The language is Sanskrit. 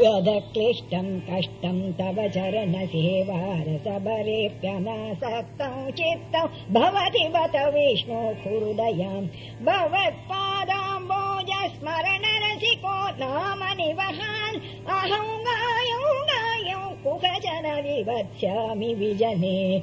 यदक्लिष्टम् कष्टम् तव चरण चित्तौ चित्तम् भवति बत विष्णो हृदयाम् भवत्पादाम्बोज स्मरणरसिको नाम निवहान्। अहम् गायौ गायौ कुहजन विवत्स्यामि विजने।